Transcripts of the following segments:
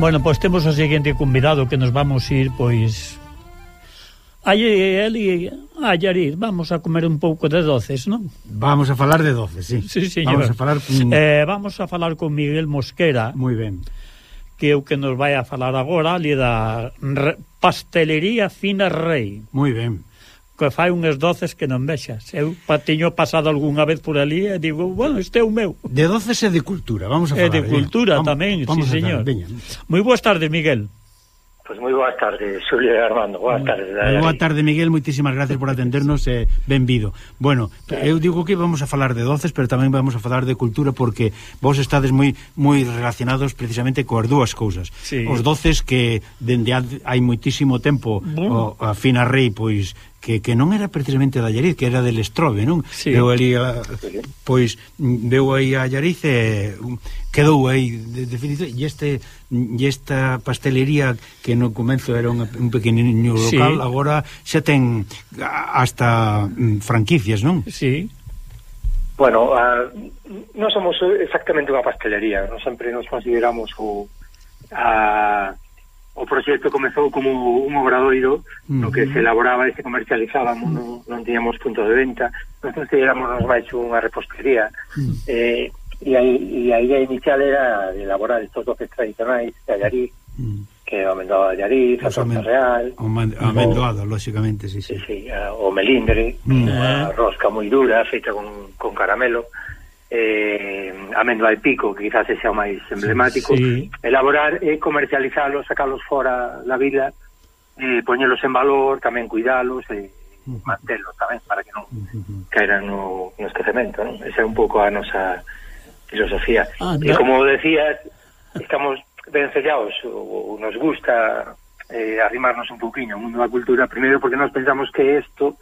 Bueno, pois temos o seguinte convidado que nos vamos ir, pois... Aí, ali, a ir, vamos a comer un pouco de doces, non? Vamos a falar de doces, sí. sí señor. vamos, a falar con... eh, vamos a falar con Miguel Mosquera. Moi ben. Que é o que nos vai a falar agora, ali da Pastelería Fina Rei. Moi ben que fai unhas doces que non vexas. Eu patiño pasado algunha vez por ali e digo, bueno, este é o meu. De doces e de cultura, vamos a falar. E de cultura vamos, tamén, vamos, sí, vamos señor. Moi boas tardes, Miguel. Pois pues moi boas tardes, Xulio e Armando. Boas tardes. Boa tarde, Miguel. Moitísimas gracias por atendernos e eh, benvido. Bueno, eu digo que vamos a falar de doces, pero tamén vamos a falar de cultura porque vos estades moi moi relacionados precisamente coas dúas cousas. Sí. Os doces que dende hai moitísimo tempo bueno. o, a Fina Rei pois que, que non era precisamente da Llariz, que era del Estrobe, non? Sí. Veu ali a, pois veu aí a Allariz e um, quedou aí de, definido e este e esta pastelería que no comenzo era un, un pequeniño local, sí. agora xa ten hasta mm, franquicias, non? Sí. Bueno, uh, non somos exactamente unha pastelería, non sempre nos consideramos o a uh, o proxecto comezou como un obradoiro uh -huh. no que se elaboraba e se comercializaba uh -huh. non, non tiñamos punto de venta nós éramos máis unha repostería uh -huh. eh, e, a, e a idea inicial era de elaborar estos doces tradicionais de Allarí uh -huh. que o amendoado de Allariz, a torta real o amendoado, lóxicamente, sí, sí. sí, sí o melindre, uh -huh. unha rosca moi dura feita con, con caramelo eh, Amendo Pico, que quizás sexa o máis emblemático, sí, sí. elaborar e comercializalos, sacalos fora da vila, eh, poñelos eh, en valor, tamén cuidalos e eh, uh -huh. mantelos tamén para que non uh -huh. caeran no, no esquecemento. Non? Esa é un pouco a nosa filosofía. Ah, e como decías, estamos vencellados, ou, ou nos gusta eh, arrimarnos un pouquiño ao mundo da cultura, primeiro porque nós pensamos que isto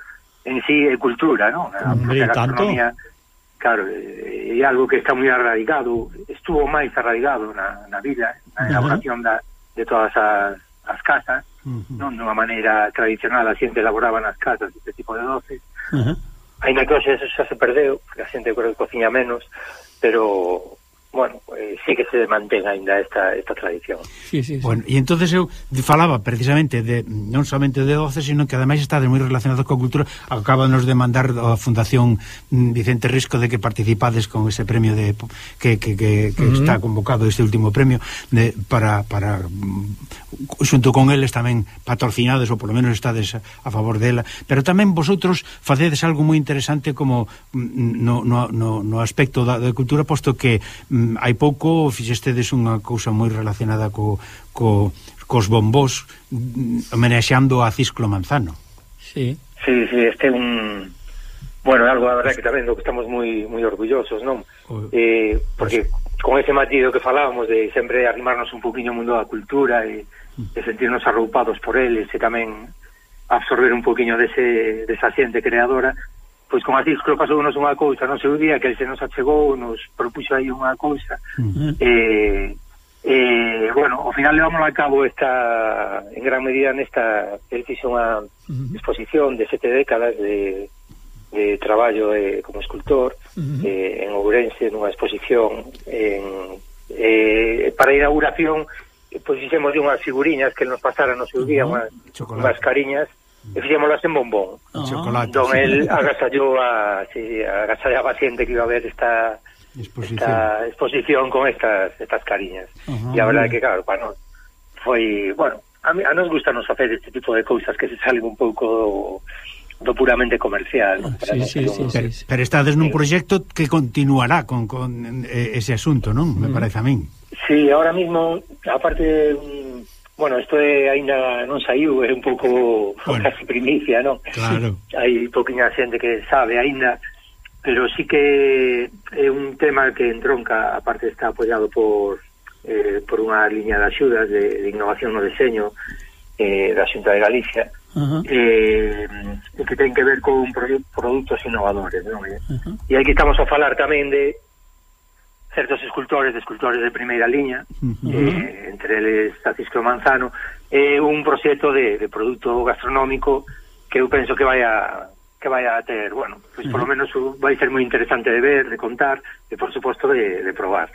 en sí é cultura, non? A, Hombre, a gastronomía... Tanto? Claro, eh, é algo que está moi arraigado, estuvo máis arraigado na, na vida, na elaboración da, de todas as, as casas, uh -huh. non dunha maneira tradicional a xente elaboraba nas casas este tipo de doces, uh -huh. ainda que hoxe eso xa se perdeu, porque a xente creo que cociña menos, pero bueno, eh, sí que se mantén aínda esta, esta tradición. Sí, sí, sí. Bueno, e entonces eu falaba precisamente de non somente de doce, sino que ademais está moi relacionado coa cultura. Acábanos de mandar a Fundación Vicente Risco de que participades con ese premio de que, que, que, que uh -huh. está convocado este último premio de, para, para xunto con eles tamén patrocinados ou polo menos estades a favor dela, pero tamén vosotros facedes algo moi interesante como mm, no, no, no, no aspecto da, da cultura, posto que mm, Mm, hai pouco fixestedes unha cousa moi relacionada co, co, cos bombós mm, homenaxeando a Cisclo Manzano. Sí. Sí, sí, este un bueno, algo a verdade que tamén do que estamos moi moi orgullosos, non? O... Eh, porque con ese matido que falábamos de sempre animarnos un poquinho ao mundo da cultura e, de e sentirnos arroupados por eles e tamén absorber un poquinho dese, desa xente creadora, pois con Atiscro pasounos unha cousa no seu día que se nos achegou, nos propuxo aí unha cousa uh -huh. eh, eh, bueno, ao final levamos a cabo esta, en gran medida nesta, el fixo unha exposición de sete décadas de, de traballo eh, como escultor uh -huh. eh, en Ourense nunha exposición en, eh, para inauguración eh, pois pues, fixemos unhas figuriñas que nos pasaran no seu día, uh -huh. unhas, unhas cariñas e fixémolas en bombón. Ah, chocolate. Don el agasallou a, sí, agasallaba a xente que iba a ver esta exposición, esta exposición con estas estas cariñas. Uh -huh, e a verdade que, claro, para nós foi, bueno, a, mí, a nos gusta nos facer este tipo de cousas que se salen un pouco do puramente comercial. Ah, sí, sí, sí, pero, sí, sí. pero estades nun proxecto que continuará con, con eh, ese asunto, non? Mm. Me parece a min. Sí, ahora mismo, aparte de Bueno, isto é aínda non saiu, é un pouco bueno, casi primicia, non? Claro. Hai poquinha xente que sabe aínda, pero sí que é un tema que entronca, aparte está apoiado por eh, por unha liña de axudas de, de innovación no deseño eh, da Xunta de Galicia, Uh -huh. eh, que ten que ver con produ produtos innovadores non? Uh -huh. e aquí estamos a falar tamén de certos escultores, de escultores de primeira liña, uh -huh. eh, entre eles Francisco Manzano, é un proxecto de, de produto gastronómico que eu penso que vai a que vai a ter, bueno, pois pues, uh -huh. polo menos vai ser moi interesante de ver, de contar e por suposto de, de probar.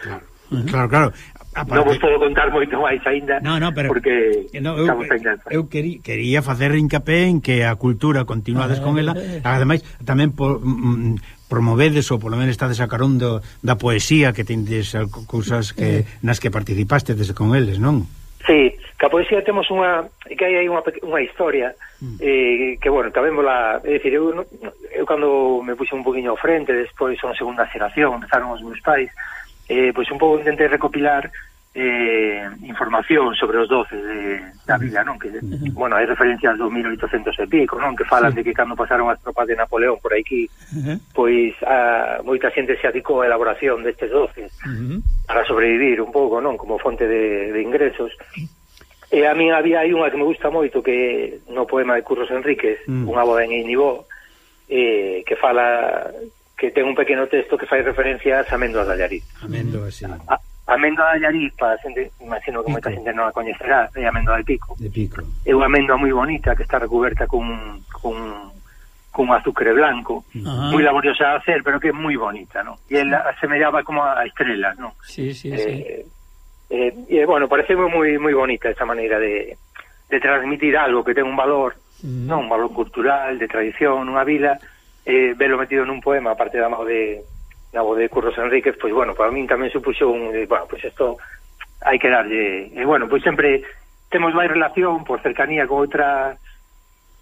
Claro, uh -huh. claro. claro. Aparte... Non vos podo contar moito máis aínda no, no, pero... porque eh, no, eu, estamos Eu querí, quería facer hincapié en que a cultura continuades ah, con ela, eh, eh. ademais tamén por, mm, mm promovedes ou polo menos estades a carón do, da poesía que tendes cousas que, nas que participaste desde con eles, non? Sí, que a poesía temos unha que hai aí unha, unha historia mm. eh, que bueno, tamén vola é dicir, eu, eu cando me puxe un poquinho ao frente, despois son segunda xeración, empezaron os meus pais, eh, pois un pouco intentei recopilar eh, información sobre os doces de, da vila, non? Que, bueno, hai referencias do 1800 e pico, non? Que falan sí. de que cando pasaron as tropas de Napoleón por aquí, uh -huh. pois a, moita xente se adicou á elaboración destes doces uh -huh. para sobrevivir un pouco, non? Como fonte de, de ingresos. E a min había aí unha que me gusta moito que no poema de Curros Enríquez, uh -huh. unha boda en Inibó, eh, que fala que ten un pequeno texto que fai referencia ás amendoas de Allariz. Amendoas, sí. A, A de Allariz, para a xente, imagino que moita xente non a coñecerá, é a amêndoa de pico. De pico. É unha amêndoa moi bonita que está recoberta con, con, con azucre blanco, moi laboriosa de hacer, pero que é moi bonita, non? E ela asemellaba como a estrela, non? Sí, sí, eh, sí. Eh, eh, bueno, parece moi moi bonita esa maneira de, de transmitir algo que ten un valor, uh -huh. non? Un valor cultural, de tradición, unha vila, eh, velo metido nun poema, aparte da de na voz de Curros Enríquez, pois bueno, para min tamén supuxo un, de, bueno, pois isto hai que darlle, e bueno, pois sempre temos máis relación por cercanía con outra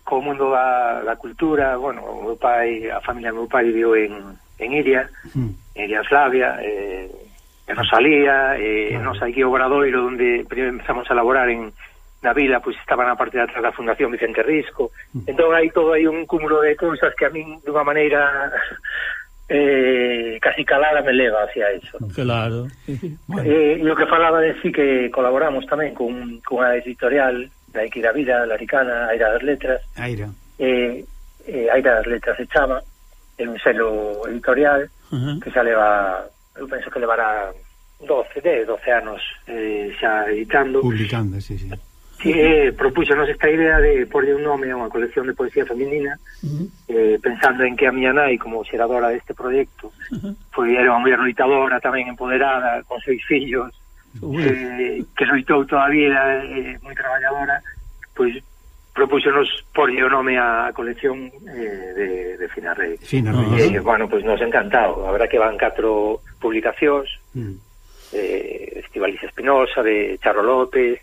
co mundo da, da cultura, bueno, o meu pai, a familia do meu pai viviu en, en Iria, mm. en Iria Flavia, eh, en Rosalía, eh, claro. nos aquí Obradoiro, onde empezamos a laborar en na vila, pois estaba na parte de atrás da Fundación Vicente Risco, mm. entón hai todo aí un cúmulo de cousas que a min, dunha maneira eh, casi calada me leva hacia eso. Claro. Bueno. Eh, e o que falaba de si sí que colaboramos tamén con, con a editorial da Equira Vida, Laricana, Aira das Letras. Aira. Eh, eh, Aira das Letras se chama, é un selo editorial uh -huh. que xa leva, eu penso que levará 12, 10, 12 anos eh, xa editando. Publicando, sí, sí que propúxonos esta idea de porlle un nome a unha colección de poesía feminina uh -huh. eh, pensando en que a miña nai como xeradora deste proxecto uh -huh. foi era unha muller loitadora tamén empoderada con seis fillos eh, que loitou toda a vida eh, moi traballadora pois propúxonos porlle o nome a colección eh, de, de Fina Rey. Fina Rey. Uh -huh. eh, bueno, pois nos encantado. A verdad que van catro publicacións, mm. De Estivalis Espinosa, de Charro López,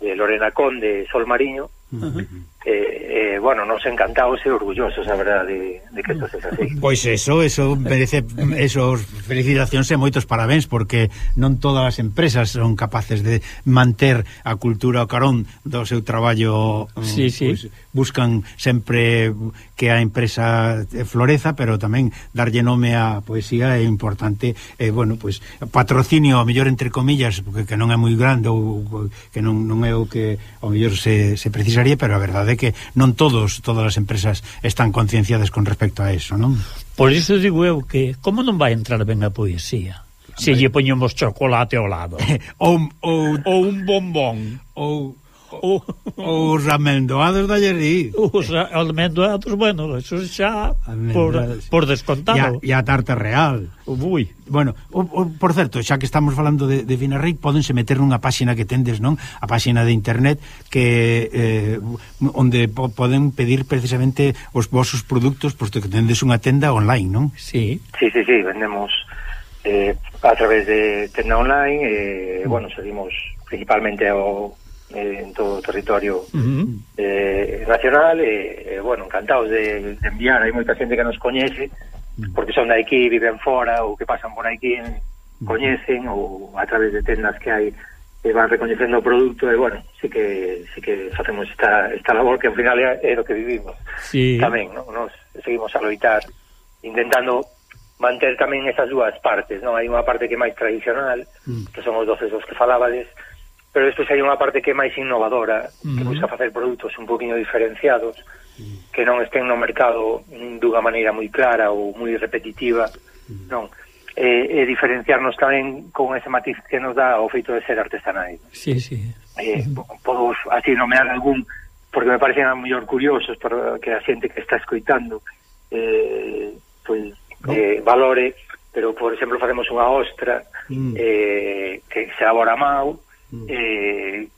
de Lorena Conde, Sol Mariño, Uh -huh. eh, eh, bueno, nos encantados e orgullosos, a verdade, de, de que isto sexa así. Pois eso, eso merece esos felicitacións e moitos parabéns porque non todas as empresas son capaces de manter a cultura o carón do seu traballo. Mm, sí, sí. Pues, buscan sempre que a empresa eh, floreza, pero tamén darlle nome á poesía é importante. Eh, bueno, pois pues, patrocinio, a mellor entre comillas, porque que non é moi grande ou que non, non é o que ao mellor se, se precisa necesaria, pero a verdade é que non todos, todas as empresas están concienciadas con respecto a eso, non? Por iso digo eu que como non vai entrar ben a poesía? Se lle poñemos chocolate ao lado. ou, ou, ou un bombón. Ou O, o, os amendoados da Llerí. Os amendoados, bueno, eso xa por, por descontado. E a, tarta real. Ui. Bueno, o, o, por certo, xa que estamos falando de, de Vinarric, podense meter nunha páxina que tendes, non? A páxina de internet que eh, onde po, poden pedir precisamente os vosos produtos, posto que tendes unha tenda online, non? Sí. Sí, sí, sí, vendemos eh, a través de tenda online, eh, mm. bueno, seguimos principalmente ao eh, en todo o territorio uh -huh. eh, nacional e, eh, bueno, encantados de, de enviar hai moita xente que nos coñece porque son de aquí, viven fora ou que pasan por aquí eh, en, coñecen ou a través de tendas que hai e eh, van recoñecendo o produto e bueno, sí que sí que facemos esta, esta labor que ao final é, é o que vivimos sí. tamén, ¿no? nos seguimos a loitar intentando manter tamén esas dúas partes, non? Hai unha parte que é máis tradicional, mm. que son os doces dos que falabades, pero despois hai unha parte que é máis innovadora, mm. que busca pois facer produtos un poquinho diferenciados, mm. que non estén no mercado dunha maneira moi clara ou moi repetitiva, mm. non? E, e diferenciarnos tamén con ese matiz que nos dá o feito de ser artesanais. Sí, sí. Eh, mm. podo así nomear algún, porque me parecen a mellor curiosos para que a xente que está escoitando eh, pois, no. eh, valore, pero, por exemplo, facemos unha ostra mm. eh, que se elabora a mao, mm. eh,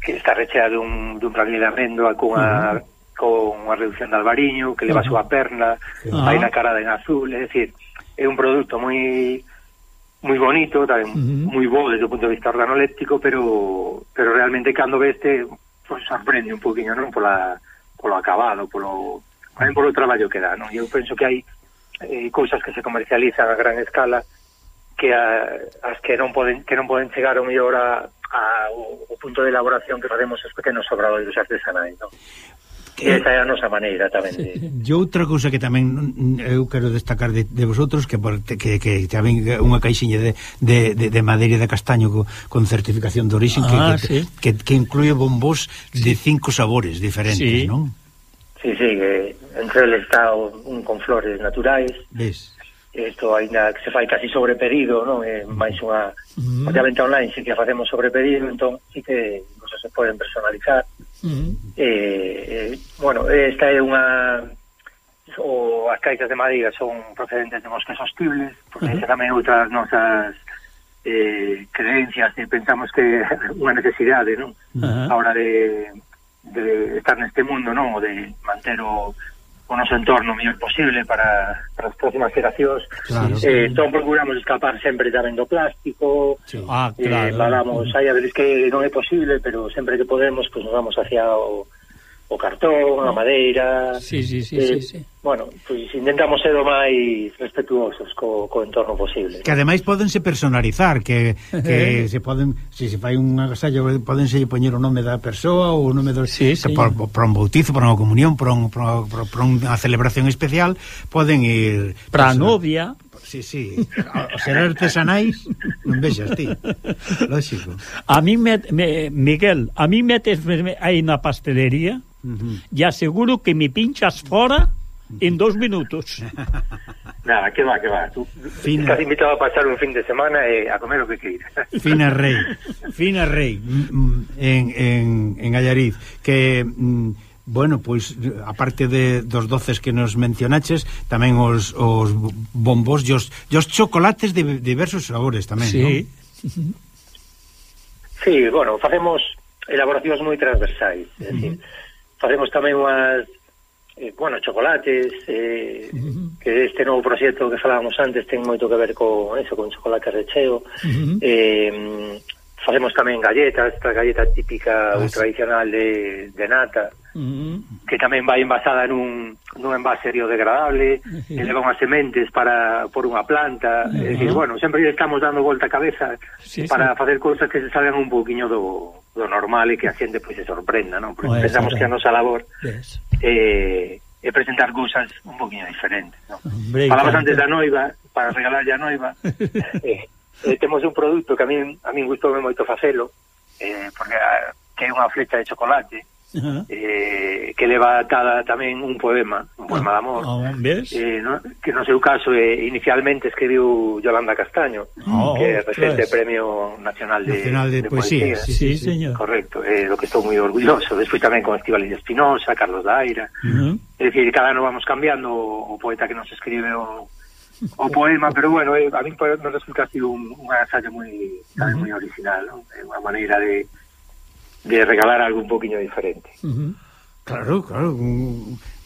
que está rechea dun, dun raquil de amendo con a con unha reducción de albariño que leva a súa perna sí. hai na cara de en azul é dicir, é un produto moi moi bonito, tamén uh -huh. moi bo desde o punto de vista organoléptico, pero pero realmente cando veste pues, sorprende un poquinho, non, pola polo acabado, polo tamén polo traballo que dá, non? Eu penso que hai eh, cousas que se comercializan a gran escala que a, as que non poden que non poden chegar ao mellor a a, o, o punto de elaboración que facemos os pequenos obradoiros artesanais, non? Que esa é a nosa maneira tamén de... E outra cousa que tamén eu quero destacar de, de vosotros que, que, que tamén unha caixiña de, de, de, de madeira de castaño co, con certificación de origen ah, que, sí. que, que, que incluye bombós sí. de cinco sabores diferentes, sí. non? Sí, sí, que entre eles está un con flores naturais, Ves? isto aínda que se fai casi sobre pedido, non? É eh, máis unha mm-hmm. uh -huh. venta online si que facemos sobre pedido, entón si que cosas se poden personalizar. Uh -huh. eh, eh, bueno, esta é unha o as caixas de madeira son procedentes de moscas hostibles, porque uh -huh. tamén outras nosas eh, creencias e pensamos que unha necesidade, non? Uh -huh. A hora de, de estar neste mundo, non? O de manter o o noso entorno o mellor posible para, para as próximas xeracións claro. eh, entón procuramos escapar sempre tamén do plástico sí. Eh, ah, claro. eh, falamos, mm. hai a veces que non é posible pero sempre que podemos, pues, nos vamos hacia o, o cartón, a ah. madeira sí, sí, sí, eh, sí, sí bueno, pois intentamos ser o máis respetuosos co, co entorno posible. Que ademais podense personalizar, que, que eh. se poden, se se fai un agasallo, podense poñer o nome da persoa ou o nome do sí, sí. Por, por un bautizo, por unha comunión, por, un, por, por, por unha celebración especial, poden ir para a novia. Sí, sí, o ser artesanais non vexas ti lógico a mí me, me, Miguel a mí metes aí na pastelería uh -huh. e aseguro que me pinchas fora en dos minutos. Nada, que va, que va. Tú, Fina... Estás invitado a pasar un fin de semana e a comer o que queiras. Fina Rey, Fina Rey, mm, mm, en, en, en Allariz, que... Mm, bueno, pois, aparte de, dos doces que nos mencionaches, tamén os, os bombos e os, os chocolates de diversos sabores tamén, sí. non? Sí, bueno, facemos elaboracións moi transversais. É uh -huh. decir, facemos tamén unhas eh, bueno, chocolates, eh, uh -huh. que este novo proxecto que falábamos antes ten moito que ver con eso, con chocolate recheo, uh -huh. eh, facemos tamén galletas, esta galleta típica ah, tradicional de, de nata, mm. que tamén vai envasada nun, nun envase biodegradable, sí. que leva unhas sementes para por unha planta, uh -huh. é dicir, bueno, sempre estamos dando volta a cabeza sí, para sí. facer cousas que se salgan un poquinho do, do normal e que a xente pois se sorprenda, non? Porque oh, pensamos que a nosa labor yes. eh, é presentar cousas un poquinho diferentes, non? Hombre, Falamos antes da noiva, para regalarlle a noiva, eh, eh, temos un produto que a min, a min gustou moito facelo, eh, porque a, que é unha flecha de chocolate, -huh. eh, que leva atada tamén un poema, un poema de amor Ah, ah eh, no, que no seu caso eh, inicialmente escribiu Yolanda Castaño ah, oh, que recente ostras. premio nacional de, nacional de, de poesía, poesía. Sí, sí, sí, señor. correcto, eh, do que estou moi orgulloso despois tamén con Estivali Espinosa, Carlos Daira uh -huh. é dicir, cada ano vamos cambiando o, o poeta que nos escribe o, o poema, pero bueno, eh, a mí me resulta así un, un ensayo moi, uh -huh. moi original, ¿no? unha maneira de de regalar algo un poquinho diferente. Uh -huh. Claro, claro,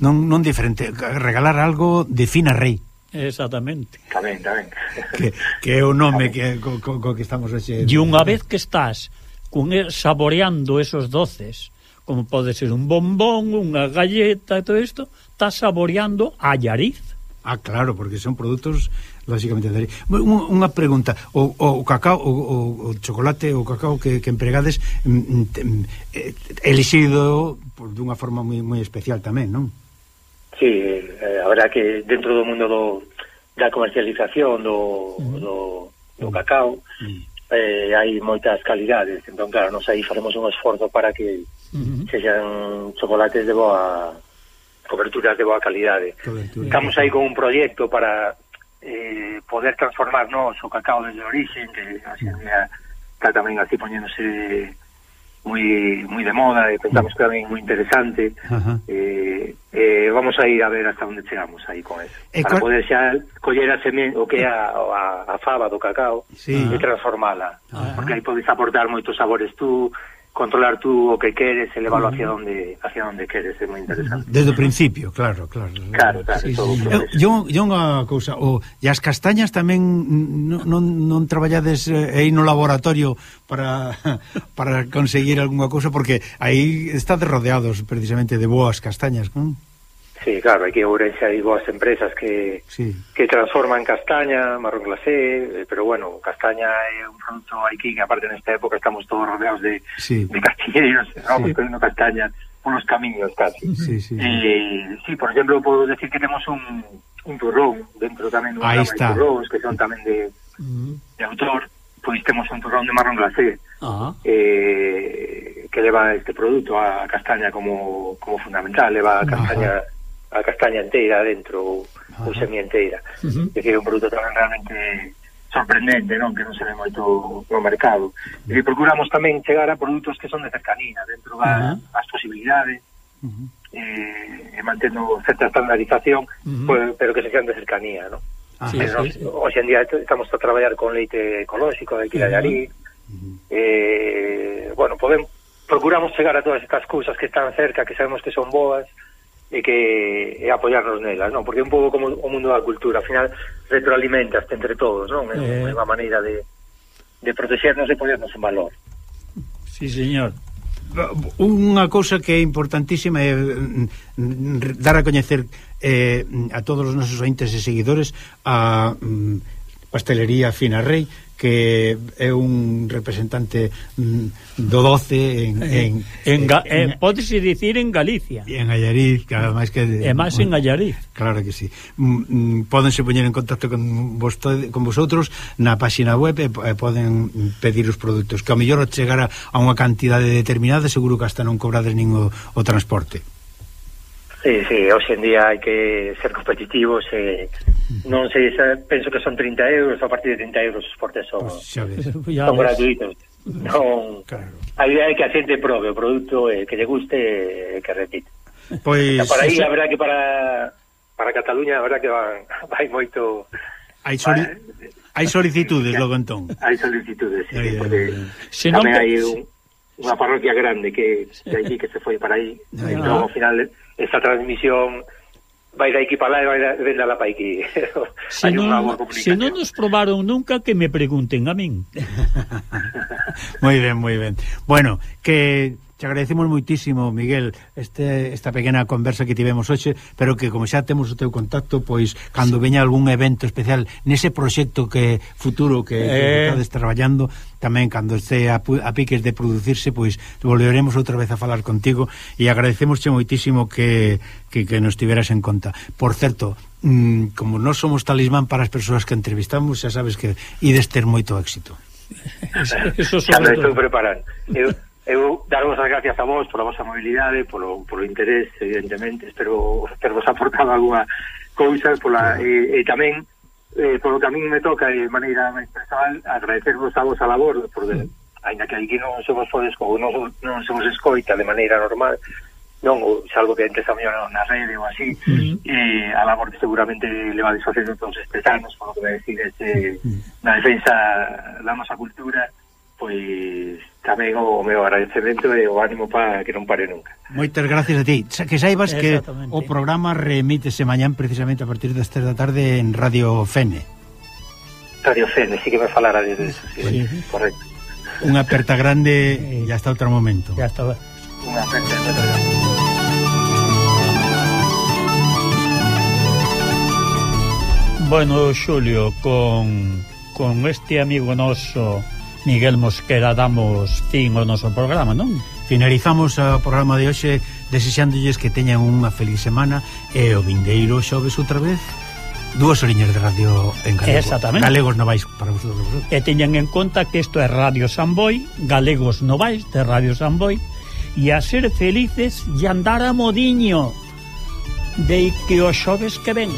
non, non diferente, regalar algo de fina rei. Exactamente. Tamén, tamén. Que, que é o nome que, co, co, co que estamos hoxe. E unha vez que estás con, saboreando esos doces, como pode ser un bombón, unha galleta e todo isto, estás saboreando a llariz. Ah, claro, porque son produtos lógicamente de Unha, unha pregunta, o, o cacao, o, o, o chocolate, o cacao que, que empregades mm, mm, eh, elixido por dunha forma moi, moi especial tamén, non? Sí, eh, a verdad que dentro do mundo do, da comercialización do, mm-hmm. do, do cacao mm-hmm. eh, hai moitas calidades. Entón claro, nos aí faremos un esforzo para que mm sexan chocolates de boa coberturas de boa calidade. Cobertura. estamos aí con un proxecto para eh, poder transformarnos o cacao desde o origen, que así mm. día está tamén así poñéndose moi moi de moda e pensamos mm. que tamén moi interesante. Ajá. Eh, eh, vamos a ir a ver hasta onde chegamos aí con eso. E para cual... poder xa coller a semen, o que é a, a, a faba do cacao sí. e transformala, Ajá. porque aí podes aportar moitos sabores tú, controlar tú o que queres e leválo hacia onde hacia onde queres, é moi interesante. Desde o principio, claro, claro. Claro, claro. Sí, todo sí. Eu, eu unha cousa, o, e as castañas tamén non, non, non traballades eh, aí no laboratorio para, para conseguir algunha cousa, porque aí estades rodeados precisamente de boas castañas, non? Sí, claro, aquí en Ourense hai boas empresas que Sí. que transforman castaña, marrón glacé, eh, pero bueno, castaña é un produto aquí que aparte nesta época estamos todos rodeados de, Sí. de castilleros, vamos comiendo castaña unos camiños casi. Sí, sí. Eh, sí, por exemplo, podo decir que temos un, un turrón dentro tamén de turróns que son tamén de, Ujú. de autor, pois temos un turrón de marrón glacé Ah, eh, que leva este produto a castaña como, como fundamental, leva a castaña a castaña inteira dentro ou, ah. ou semi inteira. Uh -huh. É un produto tamén realmente sorprendente, non? Que non se ve moito no mercado. E procuramos tamén chegar a produtos que son de cercanía, dentro das uh -huh. posibilidades, uh -huh. eh, mantendo certa estandarización, uh -huh. pues, pero que se sean de cercanía, non? Ah, sí, pero, sí, sí. Hoxe en día estamos a traballar con leite ecolóxico de aquí uh -huh. uh -huh. eh, bueno, podemos, procuramos chegar a todas estas cousas que están cerca, que sabemos que son boas, uh e que e apoiarnos nelas, non? Porque é un pouco como o mundo da cultura, ao final retroalimentas entre todos, non? É eh... unha maneira de, de protexernos e ponernos en valor. Sí, señor. Unha cousa que é importantísima é mm, mm, dar a coñecer eh, a todos os nosos ointes e seguidores a mm, pastelería Fina Rey que é un representante mm, do 12 en, en, en, en, en pódese dicir en Galicia. En Allariz que ademais que e máis en Allariz. Claro que sí. Mm, pódense poñer en contacto con, vostede, con vosotros na páxina web e, e poden pedir os produtos que ao mellor chegará a unha cantidade determinada seguro que hasta non cobrades nin o, o transporte. Sí, sí, hoxe en día hai que ser competitivos e eh Non sei, xa, penso que son 30 euros, a partir de 30 euros os portes son, pues xa ves, ya son ves. gratuitos. Non, claro. A idea é que a xente prove o produto, eh, que lle guste, eh, que repite. Pois, Por para aí, sí, a verdad que para, para Cataluña, a verdad que van, vai moito... Hai soli... Hai solicitudes, logo entón. Hai solicitudes, sí. Eh, porque se non... hai un, unha parroquia grande que de allí que se foi para aí. Entón, ao final, esta transmisión vai de aquí para lá e vai de, de la para aquí. se, non, se non nos probaron nunca que me pregunten a min. moi ben, moi ben. Bueno, que Te agradecemos moitísimo, Miguel, este, esta pequena conversa que tivemos hoxe, pero que como xa temos o teu contacto, pois cando sí. veña algún evento especial nese proxecto que futuro que, eh... que estades traballando, tamén cando este a, a piques de producirse, pois volveremos outra vez a falar contigo e agradecemosche moitísimo que, que, que nos tiveras en conta. Por certo, mmm, como non somos talismán para as persoas que entrevistamos, xa sabes que ides ter moito éxito. Eso, eso sobre todo. preparando. Eu Eu darvos as gracias a vos pola vosa mobilidade, polo, polo interés, evidentemente, espero tervos aportado alguna cousa pola, e, e tamén eh, polo que a min me toca de maneira máis personal agradecervos a vosa labor por de, ainda que aquí non se vos podes non, non se vos escoita de maneira normal non, ou, salvo que entres a mellor na rede ou así, uh -huh. eh, a labor que seguramente levades facendo todos estes anos, polo que vai decir, este, eh, na defensa da nosa cultura, pois tamén o meu agradecemento e o ánimo para que non pare nunca. Moitas gracias a ti. Que saibas que o programa remítese mañán precisamente a partir das 3 da tarde en Radio Fene. Radio Fene, sí que me falara de eso, sí, sí. correcto. Unha aperta grande e hasta outro momento. Ya está. Unha aperta grande. Bueno, Xulio, con, con este amigo noso Miguel Mosquera damos fin ao noso programa, non? Finalizamos o programa de hoxe desexándolles que teñan unha feliz semana e o vindeiro xoves outra vez dúas oriñas de radio en galego. Exactamente. Galegos Novais para vosotros. vosotros. E teñan en conta que isto é Radio Samboy, Galegos Novais de Radio Samboy, e a ser felices e andar a modiño de que os xoves que ven.